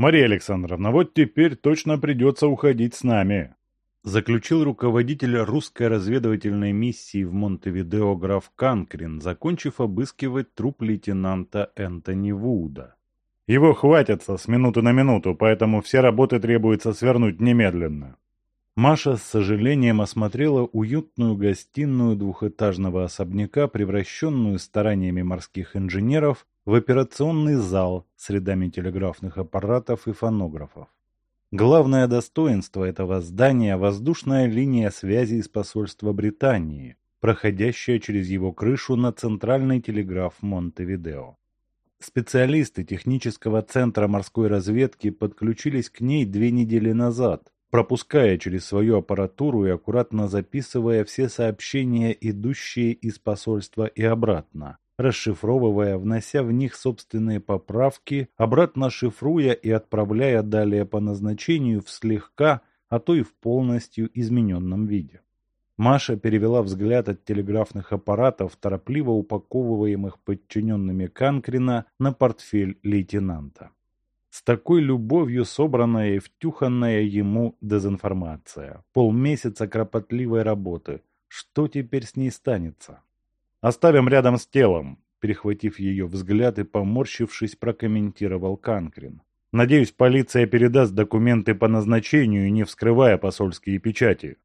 «Мария Александровна, вот теперь точно придется уходить с нами», заключил руководитель русской разведывательной миссии в Монтевидео граф Канкрин, закончив обыскивать труп лейтенанта Энтони Вуда. «Его хватится с минуты на минуту, поэтому все работы требуется свернуть немедленно». Маша с сожалением осмотрела уютную гостиную двухэтажного особняка, превращенную стараниями морских инженеров в операционный зал с рядами телеграфных аппаратов и фонографов. Главное достоинство этого здания – воздушная линия связи из посольства Британии, проходящая через его крышу на центральный телеграф Монтевидео. Специалисты технического центра морской разведки подключились к ней две недели назад, пропуская через свою аппаратуру и аккуратно записывая все сообщения, идущие из посольства и обратно, расшифровывая, внося в них собственные поправки, обратно шифруя и отправляя далее по назначению в слегка, а то и в полностью измененном виде. Маша перевела взгляд от телеграфных аппаратов, торопливо упаковываемых подчиненными Канкрина, на портфель лейтенанта. С такой любовью собранная и втюханная ему дезинформация. Полмесяца кропотливой работы. Что теперь с ней станется? Оставим рядом с телом, перехватив ее взгляд и поморщившись, прокомментировал Канкрин. Надеюсь, полиция передаст документы по назначению, не вскрывая посольские печати.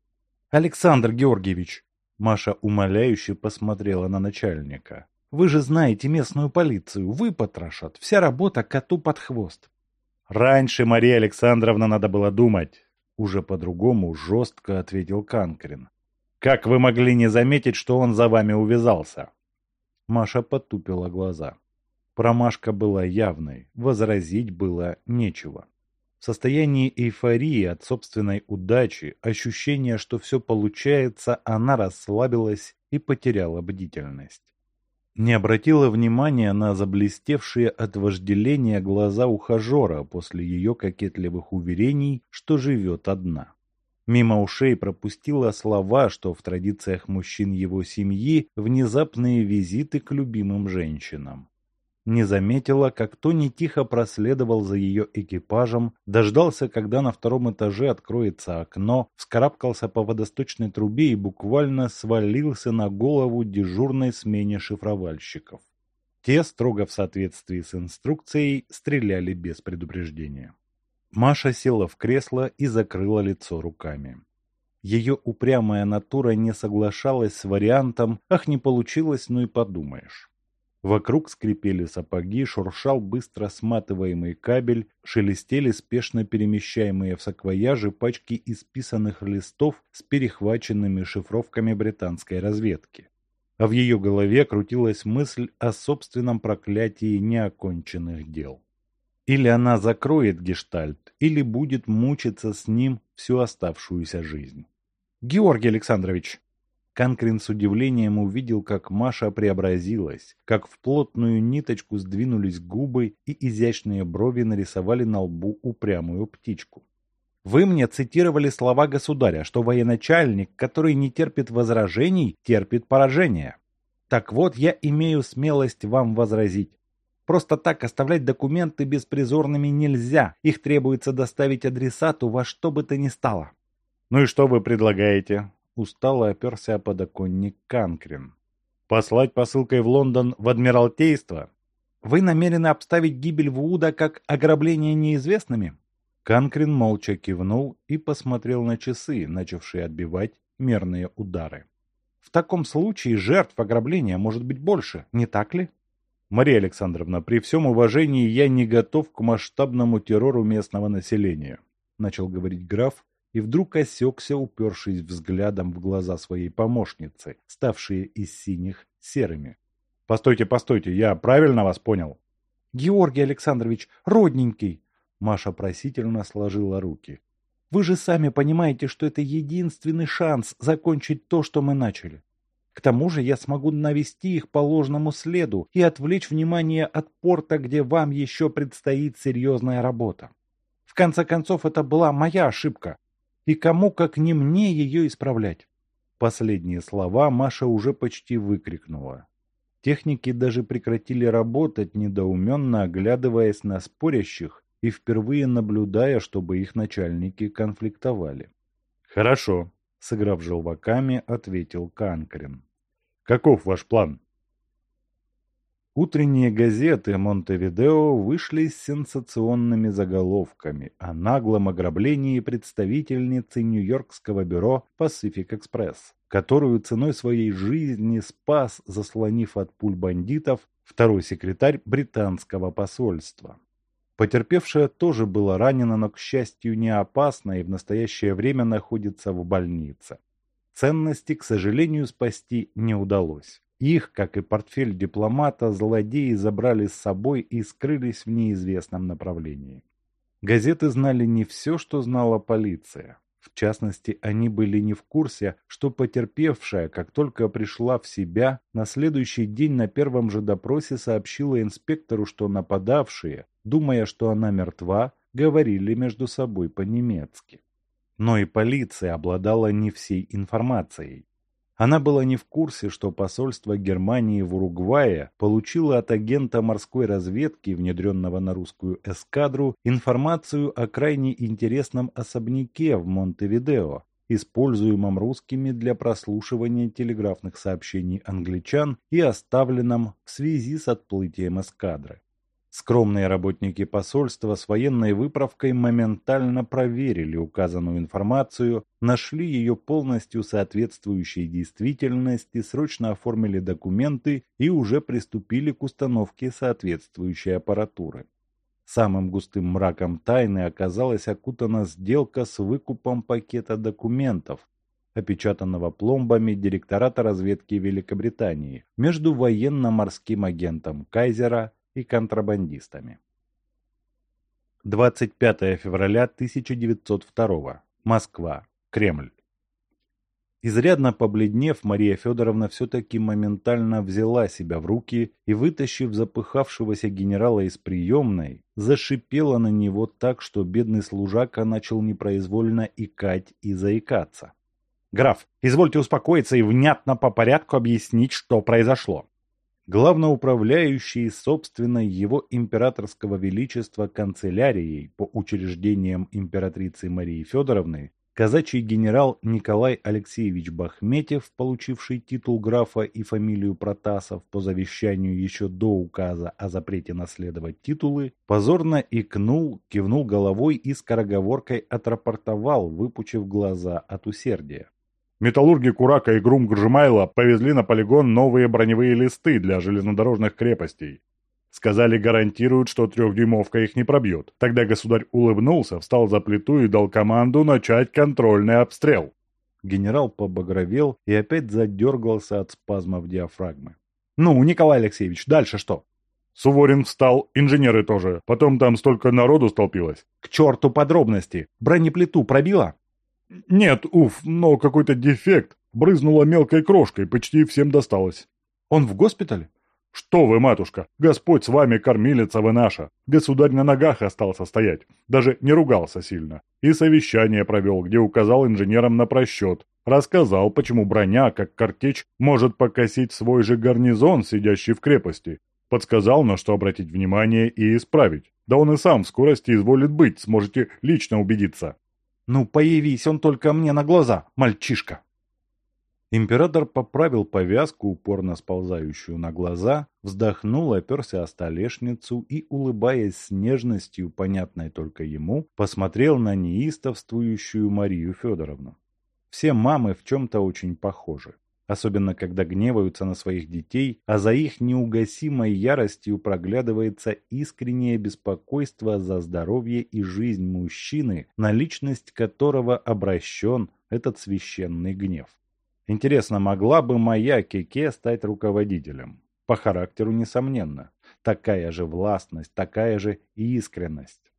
Александр Георгиевич, Маша умоляюще посмотрела на начальника. Вы же знаете местную полицию, вы потрошат, вся работа коту под хвост. Раньше, Мария Александровна, надо было думать. Уже по-другому жестко ответил Канкрин. Как вы могли не заметить, что он за вами увязался?» Маша потупила глаза. Промашка была явной, возразить было нечего. В состоянии эйфории от собственной удачи, ощущения, что все получается, она расслабилась и потеряла бдительность. Не обратила внимания на заблестевшие от вожделения глаза ухажера после ее кокетливых уверений, что живет одна. Мимо ушей пропустила слова, что в традициях мужчин его семьи внезапные визиты к любимым женщинам. Не заметила, как Тони тихо проследовал за ее экипажем, дождался, когда на втором этаже откроется окно, вскарабкался по водосточной трубе и буквально свалился на голову дежурной смене шифровальщиков. Те, строго в соответствии с инструкцией, стреляли без предупреждения. Маша села в кресло и закрыла лицо руками. Ее упрямая натура не соглашалась с вариантом «ах, не получилось, ну и подумаешь». Вокруг скрипели сапоги, шуршал быстро сматываемый кабель, шелестели спешно перемещаемые в саквояжи пачки исписанных листов с перехваченными шифровками британской разведки. А в ее голове крутилась мысль о собственном проклятии неоконченных дел. Или она закроет гештальт, или будет мучиться с ним всю оставшуюся жизнь. Георгий Александрович. Канкрин с удивлением увидел, как Маша преобразилась, как в плотную ниточку сдвинулись губы и изящные брови нарисовали на лбу упрямую птичку. Вы мне цитировали слова государя, что военачальник, который не терпит возражений, терпит поражение. Так вот, я имею смелость вам возразить. Просто так оставлять документы беспризорными нельзя. Их требуется доставить адресату во что бы то ни стало. «Ну и что вы предлагаете?» Устало оперся о подоконник Канкрин. «Послать посылкой в Лондон в Адмиралтейство?» «Вы намерены обставить гибель Вуда как ограбление неизвестными?» Канкрин молча кивнул и посмотрел на часы, начавшие отбивать мерные удары. «В таком случае жертв ограбления может быть больше, не так ли?» Мария Александровна, при всем уважении я не готов к масштабному террору местного населения, начал говорить граф, и вдруг осекся, упершись взглядом в глаза своей помощницы, ставшие из синих серыми. «Постойте, постойте, я правильно вас понял?» «Георгий Александрович, родненький!» Маша просительно сложила руки. «Вы же сами понимаете, что это единственный шанс закончить то, что мы начали. К тому же я смогу навести их по ложному следу и отвлечь внимание от порта, где вам еще предстоит серьезная работа. В конце концов, это была моя ошибка. И кому, как не мне, ее исправлять? Последние слова Маша уже почти выкрикнула. Техники даже прекратили работать, недоуменно оглядываясь на спорящих и впервые наблюдая, чтобы их начальники конфликтовали. «Хорошо», — сыграв желваками, ответил Канкрин. «Каков ваш план?» Утренние газеты Монтевидео вышли с сенсационными заголовками о наглом ограблении представительницы Нью-Йоркского бюро Pacific Express, которую ценой своей жизни спас, заслонив от пуль бандитов, второй секретарь британского посольства. Потерпевшая тоже была ранена, но, к счастью, не опасна и в настоящее время находится в больнице. Ценности, к сожалению, спасти не удалось. Их, как и портфель дипломата, злодеи забрали с собой и скрылись в неизвестном направлении. Газеты знали не все, что знала полиция. В частности, они были не в курсе, что потерпевшая, как только пришла в себя, на следующий день на первом же допросе сообщила инспектору, что нападавшие, думая, что она мертва, говорили между собой по-немецки. Но и полиция обладала не всей информацией. Она была не в курсе, что посольство Германии в Уругвае получило от агента морской разведки, внедренного на русскую эскадру, информацию о крайне интересном особняке в Монтевидео, используемом русскими для прослушивания телеграфных сообщений англичан и оставленном в связи с отплытием эскадры. Скромные работники посольства с военной выправкой моментально проверили указанную информацию, нашли ее полностью соответствующей действительности, срочно оформили документы и уже приступили к установке соответствующей аппаратуры. Самым густым мраком тайны оказалась окутана сделка с выкупом пакета документов, опечатанного пломбами директората разведки Великобритании между военно-морским агентом Кайзера и контрабандистами. 25 февраля 1902. Москва. Кремль. Изрядно побледнев, Мария Федоровна все-таки моментально взяла себя в руки и, вытащив запыхавшегося генерала из приемной, зашипела на него так, что бедный служака начал непроизвольно икать и заикаться. «Граф, извольте успокоиться и внятно по порядку объяснить, что произошло главноуправляющий собственной его императорского величества канцелярией по учреждениям императрицы Марии Федоровны, казачий генерал Николай Алексеевич Бахметьев, получивший титул графа и фамилию Протасов по завещанию еще до указа о запрете наследовать титулы, позорно икнул, кивнул головой и скороговоркой отрапортовал, выпучив глаза от усердия. Металлурги Курака и Грум Гржимайла повезли на полигон новые броневые листы для железнодорожных крепостей. Сказали, гарантируют, что трехдюймовка их не пробьет. Тогда государь улыбнулся, встал за плиту и дал команду начать контрольный обстрел. Генерал побагровел и опять задергался от спазмов диафрагмы. «Ну, Николай Алексеевич, дальше что?» Суворин встал, инженеры тоже. Потом там столько народу столпилось. «К черту подробности! Бронеплиту пробила?» «Нет, уф, но какой-то дефект. Брызнула мелкой крошкой, почти всем досталось». «Он в госпитале?» «Что вы, матушка, Господь с вами, кормилица вы наша. Государь на ногах остался стоять, даже не ругался сильно. И совещание провел, где указал инженерам на просчет. Рассказал, почему броня, как картечь, может покосить свой же гарнизон, сидящий в крепости. Подсказал, на что обратить внимание и исправить. Да он и сам в скорости изволит быть, сможете лично убедиться. «Ну, появись он только мне на глаза, мальчишка!» Император поправил повязку, упорно сползающую на глаза, вздохнул, оперся о столешницу и, улыбаясь с нежностью, понятной только ему, посмотрел на неистовствующую Марию Федоровну. Все мамы в чем-то очень похожи особенно когда гневаются на своих детей, а за их неугасимой яростью проглядывается искреннее беспокойство за здоровье и жизнь мужчины, на личность которого обращен этот священный гнев. Интересно, могла бы моя Кеке стать руководителем? По характеру, несомненно. Такая же властность, такая же искренность.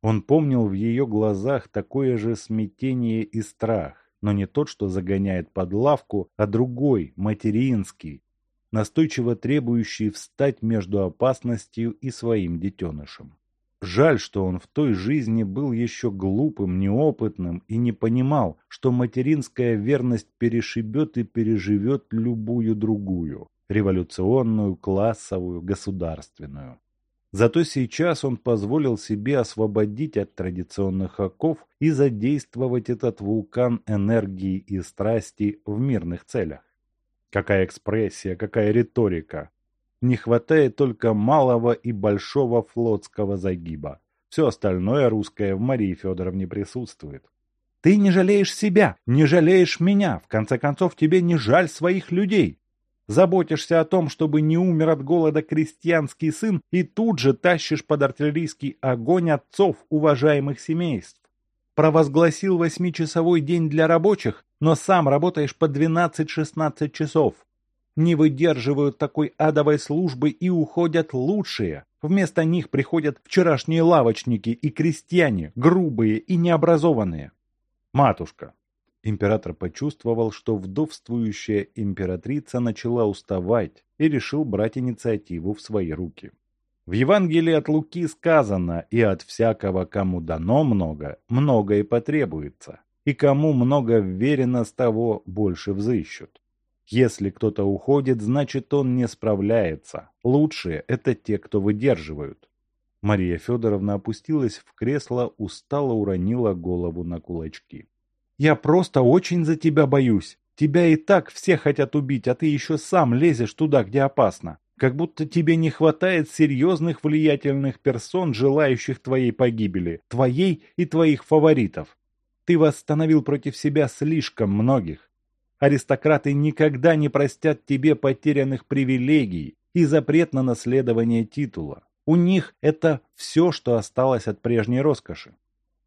Он помнил в ее глазах такое же смятение и страх но не тот, что загоняет под лавку, а другой, материнский, настойчиво требующий встать между опасностью и своим детенышем. Жаль, что он в той жизни был еще глупым, неопытным и не понимал, что материнская верность перешибет и переживет любую другую, революционную, классовую, государственную. Зато сейчас он позволил себе освободить от традиционных оков и задействовать этот вулкан энергии и страсти в мирных целях. Какая экспрессия, какая риторика. Не хватает только малого и большого флотского загиба. Все остальное русское в Марии Федоровне присутствует. Ты не жалеешь себя, не жалеешь меня. В конце концов, тебе не жаль своих людей. Заботишься о том, чтобы не умер от голода крестьянский сын, и тут же тащишь под артиллерийский огонь отцов уважаемых семейств. Провозгласил восьмичасовой день для рабочих, но сам работаешь по 12-16 часов. Не выдерживают такой адовой службы и уходят лучшие. Вместо них приходят вчерашние лавочники и крестьяне, грубые и необразованные. Матушка, Император почувствовал, что вдовствующая императрица начала уставать и решил брать инициативу в свои руки. В Евангелии от Луки сказано «И от всякого, кому дано много, много и потребуется, и кому много вверено, с того больше взыщут». Если кто-то уходит, значит он не справляется. Лучшие – это те, кто выдерживают. Мария Федоровна опустилась в кресло, устало уронила голову на кулачки. Я просто очень за тебя боюсь. Тебя и так все хотят убить, а ты еще сам лезешь туда, где опасно. Как будто тебе не хватает серьезных влиятельных персон, желающих твоей погибели, твоей и твоих фаворитов. Ты восстановил против себя слишком многих. Аристократы никогда не простят тебе потерянных привилегий и запрет на наследование титула. У них это все, что осталось от прежней роскоши.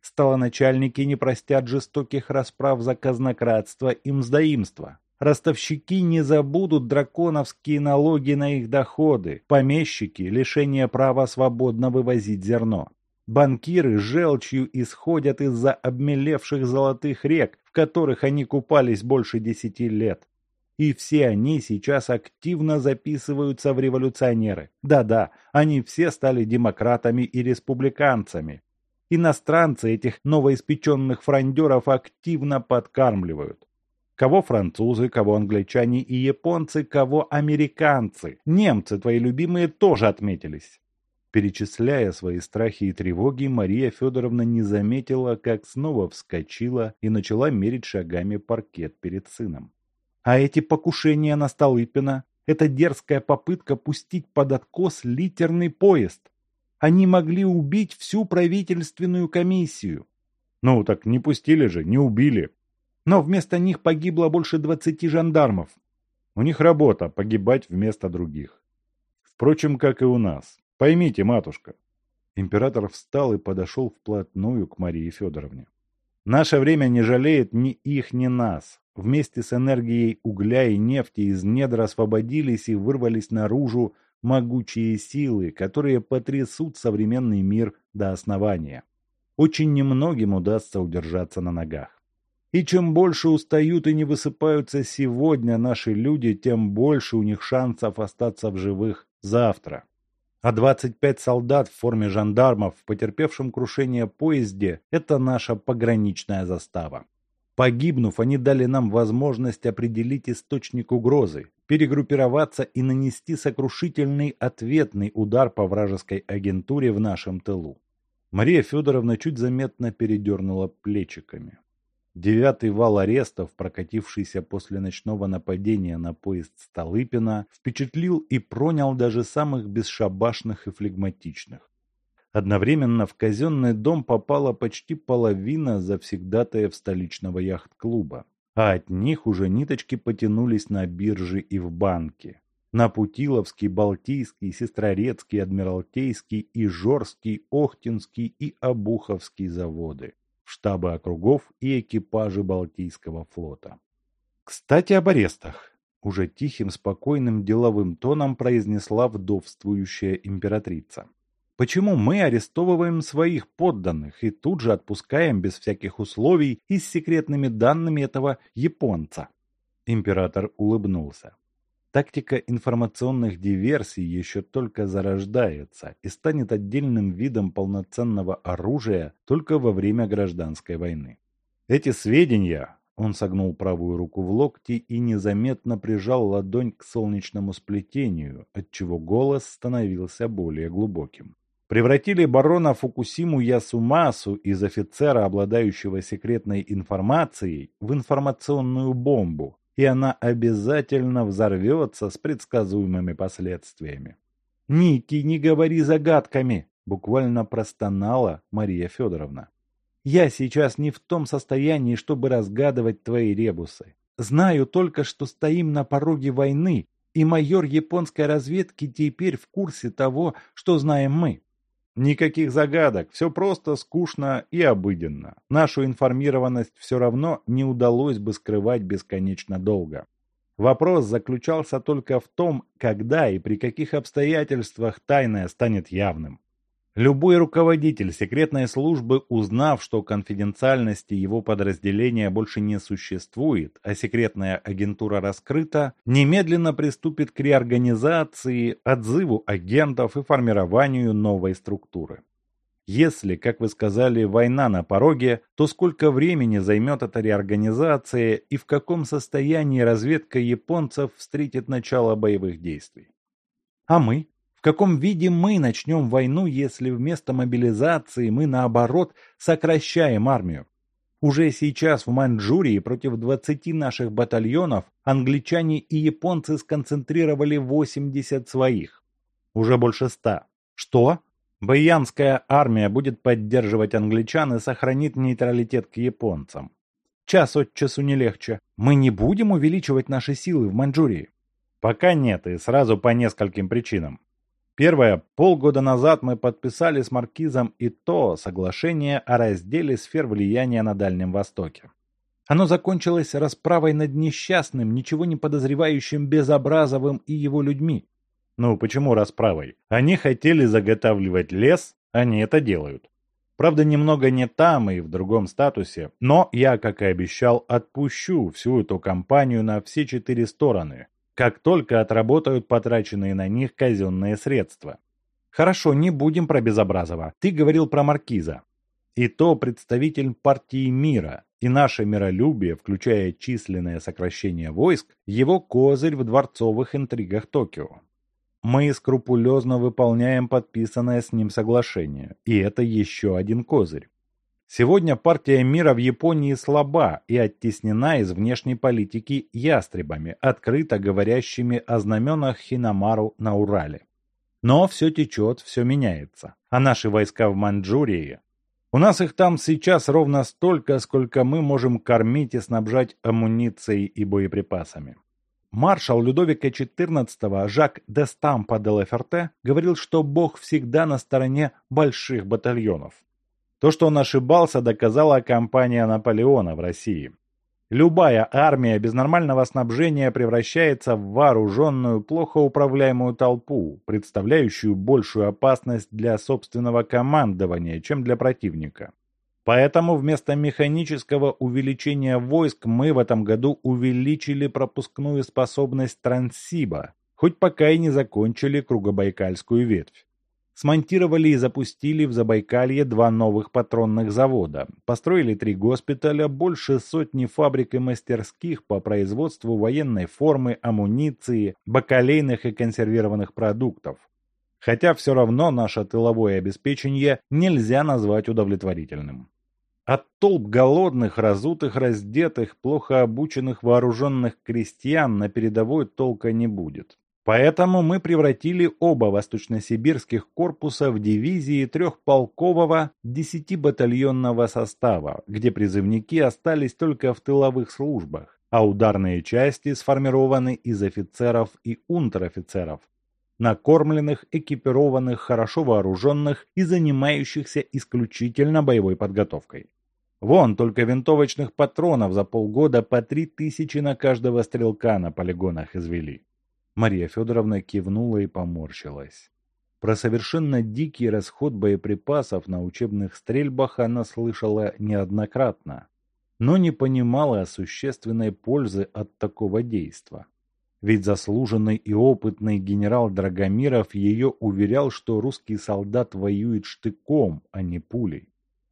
Столоначальники не простят жестоких расправ за казнократство и мздоимство. Ростовщики не забудут драконовские налоги на их доходы, помещики – лишение права свободно вывозить зерно. Банкиры желчью исходят из-за обмелевших золотых рек, в которых они купались больше десяти лет. И все они сейчас активно записываются в революционеры. Да-да, они все стали демократами и республиканцами, Иностранцы этих новоиспеченных фрондеров активно подкармливают. Кого французы, кого англичане и японцы, кого американцы. Немцы, твои любимые, тоже отметились. Перечисляя свои страхи и тревоги, Мария Федоровна не заметила, как снова вскочила и начала мерить шагами паркет перед сыном. А эти покушения на Столыпина – это дерзкая попытка пустить под откос литерный поезд. Они могли убить всю правительственную комиссию. Ну, так не пустили же, не убили. Но вместо них погибло больше двадцати жандармов. У них работа – погибать вместо других. Впрочем, как и у нас. Поймите, матушка. Император встал и подошел вплотную к Марии Федоровне. Наше время не жалеет ни их, ни нас. Вместе с энергией угля и нефти из недр освободились и вырвались наружу могучие силы, которые потрясут современный мир до основания. Очень немногим удастся удержаться на ногах. И чем больше устают и не высыпаются сегодня наши люди, тем больше у них шансов остаться в живых завтра. А 25 солдат в форме жандармов, потерпевшем крушение поезде, это наша пограничная застава. Погибнув, они дали нам возможность определить источник угрозы, перегруппироваться и нанести сокрушительный ответный удар по вражеской агентуре в нашем тылу. Мария Федоровна чуть заметно передернула плечиками. Девятый вал арестов, прокатившийся после ночного нападения на поезд Столыпина, впечатлил и пронял даже самых бесшабашных и флегматичных. Одновременно в казенный дом попала почти половина завсегдатаев столичного яхт-клуба, а от них уже ниточки потянулись на биржи и в банки. На Путиловский, Балтийский, Сестрорецкий, Адмиралтейский, Ижорский, Охтинский и Обуховский заводы, в штабы округов и экипажи Балтийского флота. Кстати, об арестах. Уже тихим, спокойным деловым тоном произнесла вдовствующая императрица. Почему мы арестовываем своих подданных и тут же отпускаем без всяких условий и с секретными данными этого японца? Император улыбнулся. Тактика информационных диверсий еще только зарождается и станет отдельным видом полноценного оружия только во время гражданской войны. Эти сведения, Он согнул правую руку в локти и незаметно прижал ладонь к солнечному сплетению, отчего голос становился более глубоким. Превратили барона Фукусиму Ясумасу из офицера, обладающего секретной информацией, в информационную бомбу, и она обязательно взорвется с предсказуемыми последствиями. «Ники, не говори загадками!» – буквально простонала Мария Федоровна. «Я сейчас не в том состоянии, чтобы разгадывать твои ребусы. Знаю только, что стоим на пороге войны, и майор японской разведки теперь в курсе того, что знаем мы. Никаких загадок, все просто, скучно и обыденно. Нашу информированность все равно не удалось бы скрывать бесконечно долго. Вопрос заключался только в том, когда и при каких обстоятельствах тайное станет явным. Любой руководитель секретной службы, узнав, что конфиденциальности его подразделения больше не существует, а секретная агентура раскрыта, немедленно приступит к реорганизации, отзыву агентов и формированию новой структуры. Если, как вы сказали, война на пороге, то сколько времени займет эта реорганизация и в каком состоянии разведка японцев встретит начало боевых действий? А мы? Каком виде мы начнем войну, если вместо мобилизации мы, наоборот, сокращаем армию? Уже сейчас в Маньчжурии против 20 наших батальонов англичане и японцы сконцентрировали 80 своих. Уже больше 100. Что? Баянская армия будет поддерживать англичан и сохранит нейтралитет к японцам. Час от часу не легче. Мы не будем увеличивать наши силы в Маньчжурии? Пока нет, и сразу по нескольким причинам. Первое. Полгода назад мы подписали с Маркизом и то соглашение о разделе сфер влияния на Дальнем Востоке. Оно закончилось расправой над несчастным, ничего не подозревающим Безобразовым и его людьми. Ну, почему расправой? Они хотели заготавливать лес, они это делают. Правда, немного не там и в другом статусе, но я, как и обещал, отпущу всю эту компанию на все четыре стороны, как только отработают потраченные на них казенные средства. Хорошо, не будем про Безобразова. Ты говорил про Маркиза. И то представитель партии мира, и наше миролюбие, включая численное сокращение войск, его козырь в дворцовых интригах Токио. Мы скрупулезно выполняем подписанное с ним соглашение, и это еще один козырь. Сегодня партия мира в Японии слаба и оттеснена из внешней политики ястребами, открыто говорящими о знаменах Хинамару на Урале. Но все течет, все меняется. А наши войска в Маньчжурии... У нас их там сейчас ровно столько, сколько мы можем кормить и снабжать амуницией и боеприпасами. Маршал Людовика XIV Жак де Стампа де Леферте говорил, что Бог всегда на стороне больших батальонов. То, что он ошибался, доказала кампания Наполеона в России. Любая армия без нормального снабжения превращается в вооруженную, плохо управляемую толпу, представляющую большую опасность для собственного командования, чем для противника. Поэтому вместо механического увеличения войск мы в этом году увеличили пропускную способность Транссиба, хоть пока и не закончили Кругобайкальскую ветвь. Смонтировали и запустили в Забайкалье два новых патронных завода, построили три госпиталя, больше сотни фабрик и мастерских по производству военной формы, амуниции, бакалейных и консервированных продуктов. Хотя все равно наше тыловое обеспечение нельзя назвать удовлетворительным. От толп голодных, разутых, раздетых, плохо обученных вооруженных крестьян на передовой толка не будет. Поэтому мы превратили оба восточносибирских корпуса в дивизии трехполкового десятибатальонного состава, где призывники остались только в тыловых службах, а ударные части сформированы из офицеров и унтер-офицеров, накормленных, экипированных, хорошо вооруженных и занимающихся исключительно боевой подготовкой. Вон, только винтовочных патронов за полгода по три тысячи на каждого стрелка на полигонах извели. Мария Федоровна кивнула и поморщилась. Про совершенно дикий расход боеприпасов на учебных стрельбах она слышала неоднократно, но не понимала существенной пользы от такого действа. Ведь заслуженный и опытный генерал Драгомиров ее уверял, что русский солдат воюет штыком, а не пулей.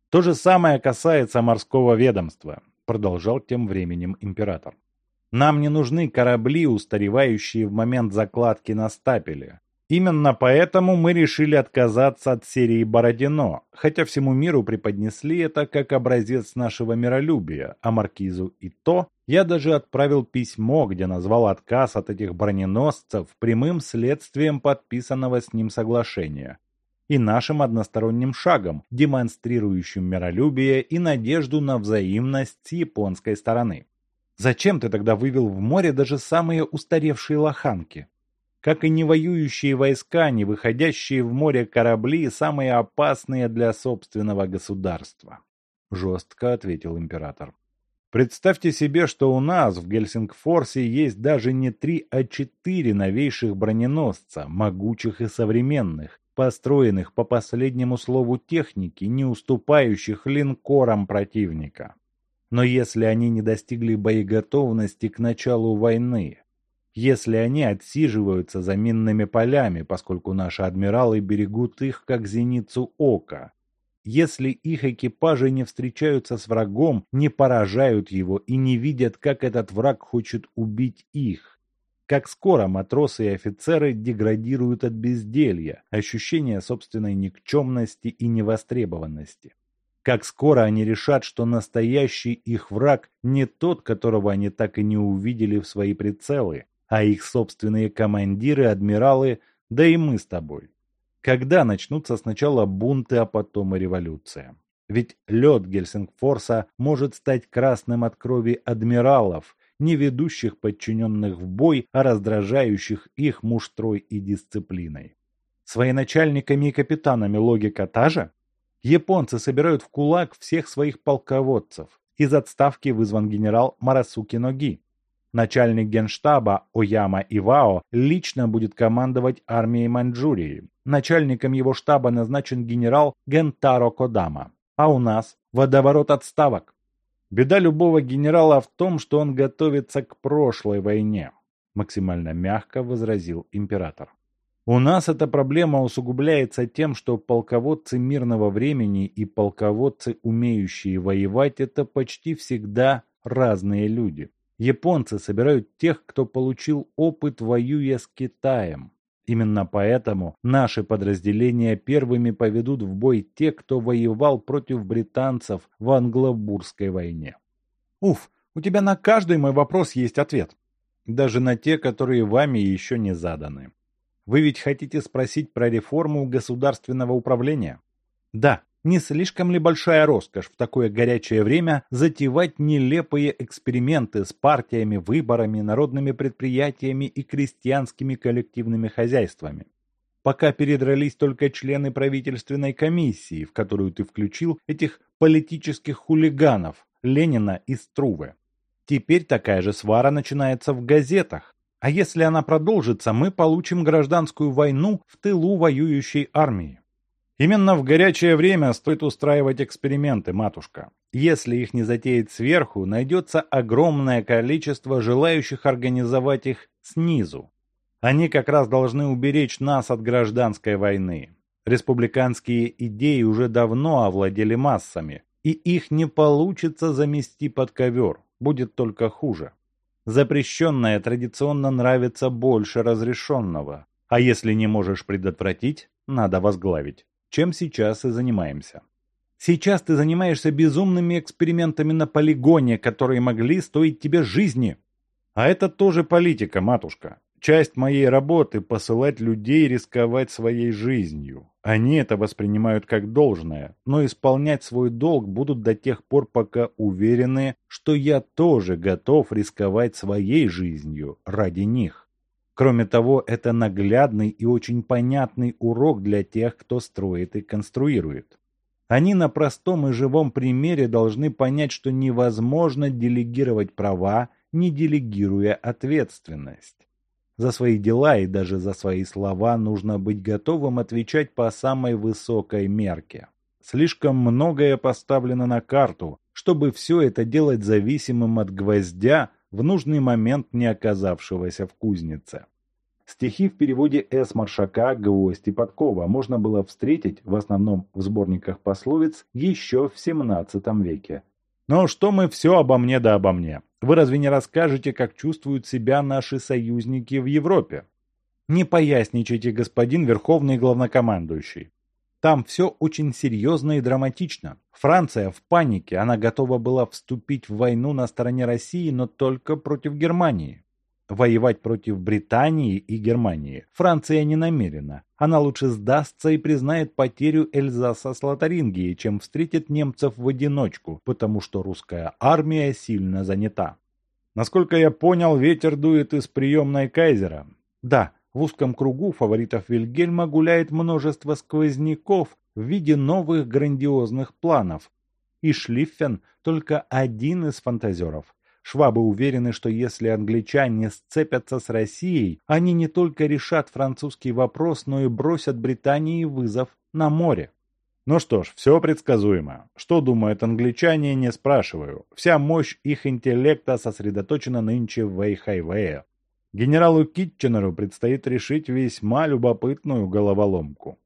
То же самое касается морского ведомства. продолжал тем временем император. Нам не нужны корабли, устаревающие в момент закладки на стапеле. Именно поэтому мы решили отказаться от серии Бородино, хотя всему миру преподнесли это как образец нашего миролюбия, а маркизу и то я даже отправил письмо, где назвал отказ от этих броненосцев прямым следствием подписанного с ним соглашения и нашим односторонним шагом, демонстрирующим миролюбие и надежду на взаимность с японской стороны. Зачем ты тогда вывел в море даже самые устаревшие лоханки? Как и не воюющие войска, не выходящие в море корабли, самые опасные для собственного государства. Жестко ответил император. Представьте себе, что у нас в Гельсингфорсе есть даже не три, а четыре новейших броненосца, могучих и современных, построенных по последнему слову техники, не уступающих линкорам противника. Но если они не достигли боеготовности к началу войны, если они отсиживаются за минными полями, поскольку наши адмиралы берегут их как зеницу ока, если их экипажи не встречаются с врагом, не поражают его и не видят, как этот враг хочет убить их, как скоро матросы и офицеры деградируют от безделья, ощущения собственной никчемности и невостребованности. Как скоро они решат, что настоящий их враг не тот, которого они так и не увидели в свои прицелы, а их собственные командиры, адмиралы, да и мы с тобой. Когда начнутся сначала бунты, а потом и революция? Ведь лед Гельсингфорса может стать красным от крови адмиралов, не ведущих подчиненных в бой, а раздражающих их муштрой и дисциплиной. С военачальниками и капитанами логика та же? Японцы собирают в кулак всех своих полководцев. Из отставки вызван генерал Марасуки Ноги. Начальник генштаба Ояма Ивао лично будет командовать армией Маньчжурии. Начальником его штаба назначен генерал Гентаро Кодама. А у нас водоворот отставок. Беда любого генерала в том, что он готовится к прошлой войне, максимально мягко возразил император. У нас эта проблема усугубляется тем, что полководцы мирного времени и полководцы, умеющие воевать, это почти всегда разные люди. Японцы собирают тех, кто получил опыт воюя с Китаем. Именно поэтому наши подразделения первыми поведут в бой те, кто воевал против британцев в англобурской войне. Уф, у тебя на каждый мой вопрос есть ответ. Даже на те, которые вами еще не заданы. Вы ведь хотите спросить про реформу государственного управления? Да, не слишком ли большая роскошь в такое горячее время затевать нелепые эксперименты с партиями, выборами, народными предприятиями и крестьянскими коллективными хозяйствами? Пока передрались только члены правительственной комиссии, в которую ты включил этих политических хулиганов Ленина и Струве. Теперь такая же свара начинается в газетах. А если она продолжится, мы получим гражданскую войну в тылу воюющей армии. Именно в горячее время стоит устраивать эксперименты, матушка. Если их не затеять сверху, найдется огромное количество желающих организовать их снизу. Они как раз должны уберечь нас от гражданской войны. Республиканские идеи уже давно овладели массами, и их не получится замести под ковер, будет только хуже. Запрещенное традиционно нравится больше разрешенного, а если не можешь предотвратить, надо возглавить чем сейчас и занимаемся. Сейчас ты занимаешься безумными экспериментами на полигоне, которые могли стоить тебе жизни. А это тоже политика, матушка. Часть моей работы – посылать людей рисковать своей жизнью. Они это воспринимают как должное, но исполнять свой долг будут до тех пор, пока уверены, что я тоже готов рисковать своей жизнью ради них. Кроме того, это наглядный и очень понятный урок для тех, кто строит и конструирует. Они на простом и живом примере должны понять, что невозможно делегировать права, не делегируя ответственность. За свои дела и даже за свои слова нужно быть готовым отвечать по самой высокой мерке. Слишком многое поставлено на карту, чтобы все это делать зависимым от гвоздя, в нужный момент не оказавшегося в кузнице. Стихи в переводе С. Маршака «Гвоздь и подкова» можно было встретить, в основном в сборниках пословиц, еще в XVII веке. Но что мы все обо мне да обо мне? Вы разве не расскажете, как чувствуют себя наши союзники в Европе? Не поясничайте, господин Верховный Главнокомандующий. Там все очень серьезно и драматично. Франция в панике, она готова была вступить в войну на стороне России, но только против Германии. Воевать против Британии и Германии Франция не намерена. Она лучше сдастся и признает потерю Эльзаса с Лотарингией, чем встретит немцев в одиночку, потому что русская армия сильно занята. Насколько я понял, ветер дует из приемной Кайзера. Да, в узком кругу фаворитов Вильгельма гуляет множество сквозняков в виде новых грандиозных планов. И Шлиффен только один из фантазеров. Швабы уверены, что если англичане сцепятся с Россией, они не только решат французский вопрос, но и бросят Британии вызов на море. Ну что ж, все предсказуемо. Что думают англичане, не спрашиваю. Вся мощь их интеллекта сосредоточена нынче в Вейхайвее. Генералу Китченеру предстоит решить весьма любопытную головоломку.